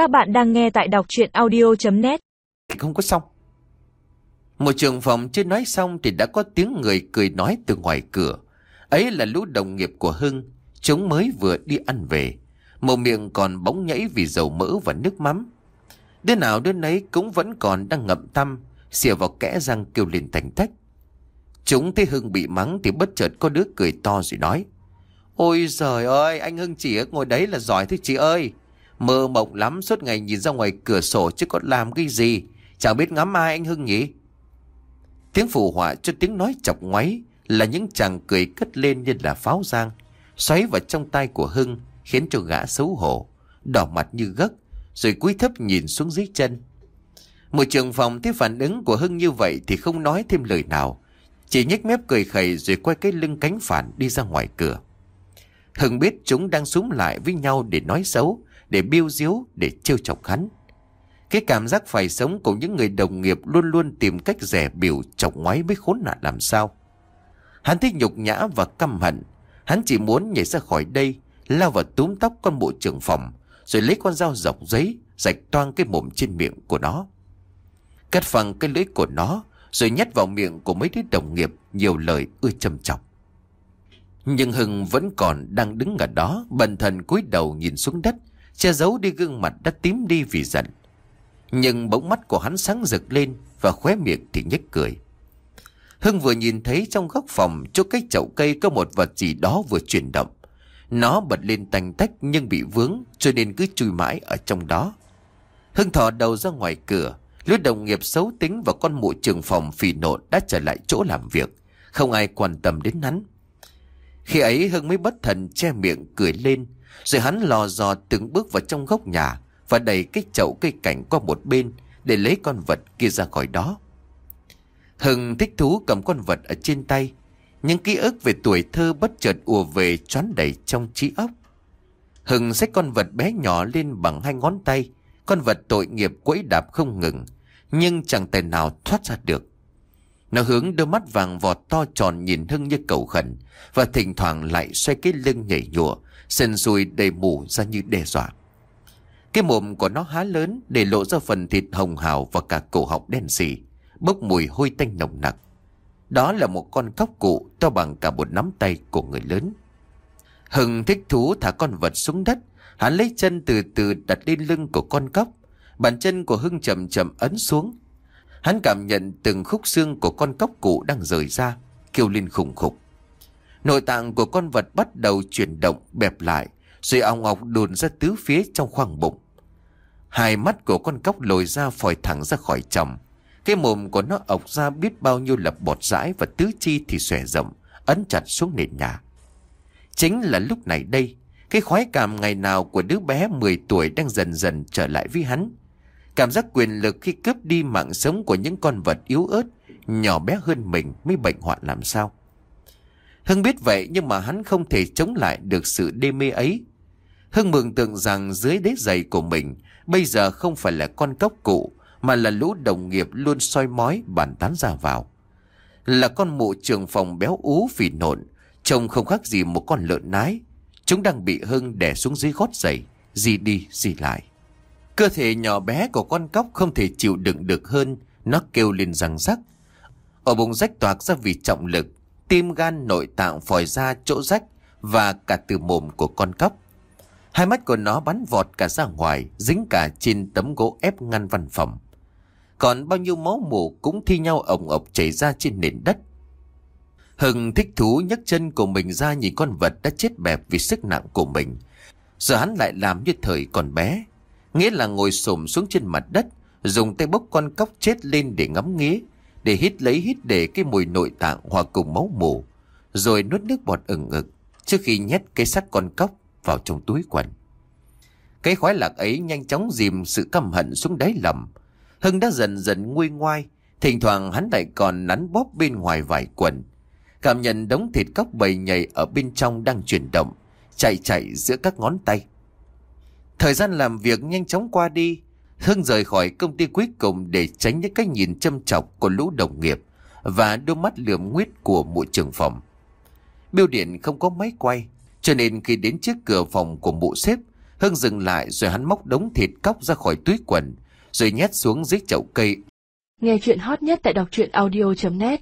Các bạn đang nghe tại đọc chuyện audio.net Không có xong. Một trường phòng chưa nói xong thì đã có tiếng người cười nói từ ngoài cửa. Ấy là lũ đồng nghiệp của Hưng, chúng mới vừa đi ăn về. Màu miệng còn bóng nhảy vì dầu mỡ và nước mắm. Đứa nào đứa nấy cũng vẫn còn đang ngậm tâm, xìa vào kẽ răng kêu lên thành thách Chúng thấy Hưng bị mắng thì bất chợt có đứa cười to rồi nói. Ôi giời ơi, anh Hưng chỉ ngồi đấy là giỏi thôi chị ơi. Mơ mộng lắm suốt ngày nhìn ra ngoài cửa sổ chứ có làm cái gì. Chẳng biết ngắm ai anh Hưng nhỉ? Tiếng phù họa cho tiếng nói chọc ngoáy là những chàng cười cất lên như là pháo giang. Xoáy vào trong tay của Hưng khiến cho gã xấu hổ, đỏ mặt như gấc, rồi cúi thấp nhìn xuống dưới chân. Một trường phòng thấy phản ứng của Hưng như vậy thì không nói thêm lời nào. Chỉ nhếch mép cười khẩy rồi quay cái lưng cánh phản đi ra ngoài cửa. Hưng biết chúng đang súng lại với nhau để nói xấu, để biêu diếu, để trêu chọc hắn. Cái cảm giác phải sống của những người đồng nghiệp luôn luôn tìm cách rẻ biểu chọc ngoáy với khốn nạn làm sao. Hắn thích nhục nhã và căm hận. Hắn chỉ muốn nhảy ra khỏi đây, lao vào túm tóc con bộ trưởng phòng, rồi lấy con dao dọc giấy, rạch toang cái mồm trên miệng của nó. Cắt phẳng cái lưỡi của nó, rồi nhét vào miệng của mấy đứa đồng nghiệp nhiều lời ưa châm chọc. Nhưng Hưng vẫn còn đang đứng ở đó, bần thần cúi đầu nhìn xuống đất, che giấu đi gương mặt đã tím đi vì giận. Nhưng bỗng mắt của hắn sáng rực lên và khóe miệng thì nhếch cười. Hưng vừa nhìn thấy trong góc phòng chỗ cái chậu cây có một vật gì đó vừa chuyển động. Nó bật lên tanh tách nhưng bị vướng cho nên cứ chui mãi ở trong đó. Hưng thò đầu ra ngoài cửa, lứa đồng nghiệp xấu tính và con mụ trường phòng phì nộn đã trở lại chỗ làm việc. Không ai quan tâm đến hắn. Khi ấy Hưng mới bất thần che miệng cười lên, rồi hắn lò dò từng bước vào trong góc nhà và đẩy cái chậu cây cảnh qua một bên để lấy con vật kia ra khỏi đó. Hưng thích thú cầm con vật ở trên tay, những ký ức về tuổi thơ bất chợt ùa về choán đầy trong trí óc. Hưng xách con vật bé nhỏ lên bằng hai ngón tay, con vật tội nghiệp quẫy đạp không ngừng, nhưng chẳng tài nào thoát ra được. Nó hướng đôi mắt vàng vọt to tròn nhìn Hưng như cầu khẩn và thỉnh thoảng lại xoay cái lưng nhảy nhụa, sần sùi đầy mù ra như đe dọa. Cái mồm của nó há lớn để lộ ra phần thịt hồng hào và cả cổ họng đen xì, bốc mùi hôi tanh nồng nặc. Đó là một con cóc cụ to bằng cả một nắm tay của người lớn. Hưng thích thú thả con vật xuống đất, hắn lấy chân từ từ đặt lên lưng của con cóc. Bàn chân của Hưng chậm chậm ấn xuống. Hắn cảm nhận từng khúc xương của con cóc cụ đang rời ra, kêu lên khủng khục. Nội tạng của con vật bắt đầu chuyển động bẹp lại, rồi ong ọc đồn ra tứ phía trong khoang bụng. Hai mắt của con cóc lồi ra phòi thẳng ra khỏi chồng. Cái mồm của nó ọc ra biết bao nhiêu lập bọt rãi và tứ chi thì xòe rộng, ấn chặt xuống nền nhà. Chính là lúc này đây, cái khoái cảm ngày nào của đứa bé 10 tuổi đang dần dần trở lại với hắn. Cảm giác quyền lực khi cướp đi mạng sống của những con vật yếu ớt, nhỏ bé hơn mình mới bệnh hoạn làm sao. Hưng biết vậy nhưng mà hắn không thể chống lại được sự đê mê ấy. Hưng mường tượng rằng dưới đế giày của mình bây giờ không phải là con cốc cụ mà là lũ đồng nghiệp luôn soi mói bàn tán ra vào. Là con mụ trường phòng béo ú phì nộn, trông không khác gì một con lợn nái. Chúng đang bị Hưng đè xuống dưới gót giày, gì đi gì lại. Cơ thể nhỏ bé của con cóc không thể chịu đựng được hơn, nó kêu lên răng rắc. Ở bụng rách toạc ra vì trọng lực, tim gan nội tạng phòi ra chỗ rách và cả từ mồm của con cóc. Hai mắt của nó bắn vọt cả ra ngoài, dính cả trên tấm gỗ ép ngăn văn phòng. Còn bao nhiêu máu mủ cũng thi nhau ổng ộc chảy ra trên nền đất. Hưng thích thú nhấc chân của mình ra nhìn con vật đã chết bẹp vì sức nặng của mình. Giờ hắn lại làm như thời còn bé. Nghĩa là ngồi xổm xuống trên mặt đất, dùng tay bốc con cóc chết lên để ngắm nghía, để hít lấy hít để cái mùi nội tạng hòa cùng máu mủ, rồi nuốt nước bọt ửng ực trước khi nhét cái xác con cóc vào trong túi quần. Cái khoái lạc ấy nhanh chóng dìm sự căm hận xuống đáy lầm. Hưng đã dần dần nguôi ngoai, thỉnh thoảng hắn lại còn nắn bóp bên ngoài vải quần. Cảm nhận đống thịt cóc bầy nhầy ở bên trong đang chuyển động, chạy chạy giữa các ngón tay. Thời gian làm việc nhanh chóng qua đi, Hưng rời khỏi công ty cuối cùng để tránh những cái nhìn châm chọc của lũ đồng nghiệp và đôi mắt lườm nguyết của mụ trưởng phòng. Biêu điện không có máy quay, cho nên khi đến trước cửa phòng của mụ sếp, Hưng dừng lại rồi hắn móc đống thịt cóc ra khỏi túi quần, rồi nhét xuống dưới chậu cây. Nghe chuyện hot nhất tại đọc truyện audio.net